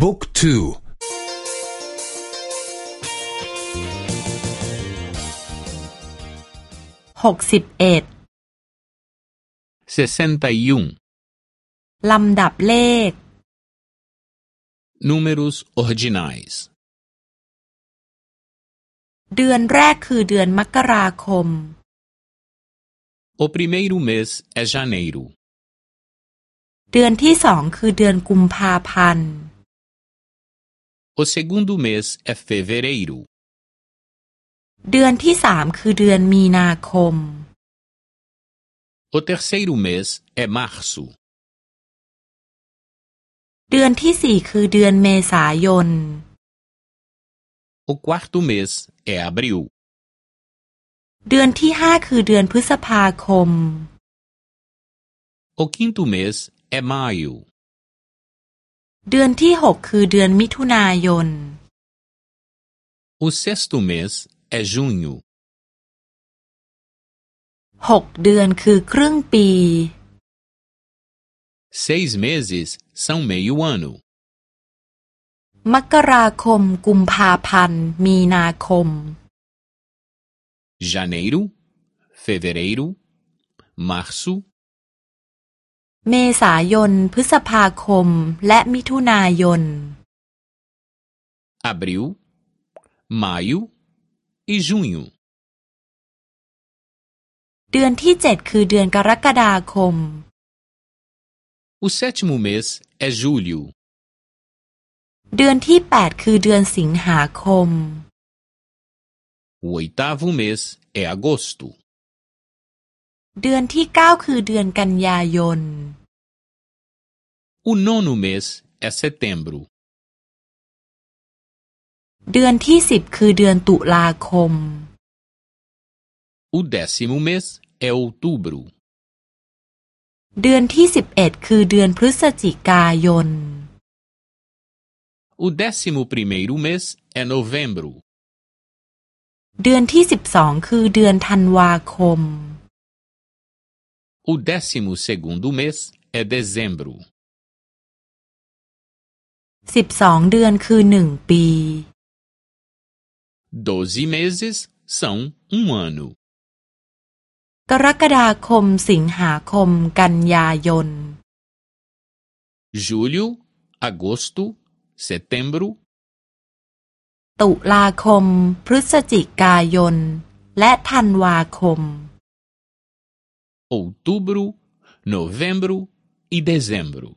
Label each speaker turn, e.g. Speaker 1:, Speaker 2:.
Speaker 1: บุ๊กทู
Speaker 2: หกสิบเอ็ดลำดับเลข
Speaker 1: números ordinais
Speaker 2: เดือนแรกคือเดือนมกราคม
Speaker 1: O primeiro mês é janeiro
Speaker 2: เดือนที่สองคือเดือนกุมภาพันธ์
Speaker 1: O segundo mês é fevereiro
Speaker 2: เดือนที่สามคือเดือนมีนาคม
Speaker 1: O terceiro mês é março
Speaker 2: เดือนที่สี่คือเดือนเมษายน
Speaker 1: O quarto mês é abril
Speaker 2: เดือนที่ห้าคือเดือนพฤษภาคม
Speaker 1: O quinto mês é maio
Speaker 2: เดือนที่หกคือเดือนมิถุนายน
Speaker 1: O sexto mês é junho
Speaker 2: หกเดือนคือครึ่งปี
Speaker 1: Seis meses são meio ano
Speaker 2: มกราคมกุมภาพันธ์มีนาคม
Speaker 1: janeiro fevereiro março
Speaker 2: เมษายน พฤษภาคม และมิถุนายน
Speaker 1: abril maio e junho
Speaker 2: เดือนที่เจ็ดคือเดือนกรกฎาคม
Speaker 1: o sétimo mês é julho
Speaker 2: เดือนที่แปดคือเดือนสิงหาคม
Speaker 1: o oitavo mês é agosto
Speaker 2: เดือนที่เก้าคือเดือนกันยายน
Speaker 1: o nono mês é setembro
Speaker 2: เดือนที่สิบคือเดือนตุลาคม
Speaker 1: o décimo mês é outubro
Speaker 2: เดือนที่สิบเอ็ดคือเดือนพฤศจิกายน
Speaker 1: o décimo primeiro mês é novembro
Speaker 2: เดือนที่สิบสองคือเดือนธันวาคม
Speaker 1: O décimo segundo mês é dezembro.
Speaker 2: สิบสองเดือนคือหนึ่งปี
Speaker 1: Doze meses são um ano.
Speaker 2: กรกฎาคมสิงหาคมกันยายน
Speaker 1: Julho, agosto, setembro.
Speaker 2: ตุลาคม พฤศจิกายน และธันวาคม
Speaker 1: outubro, novembro e dezembro.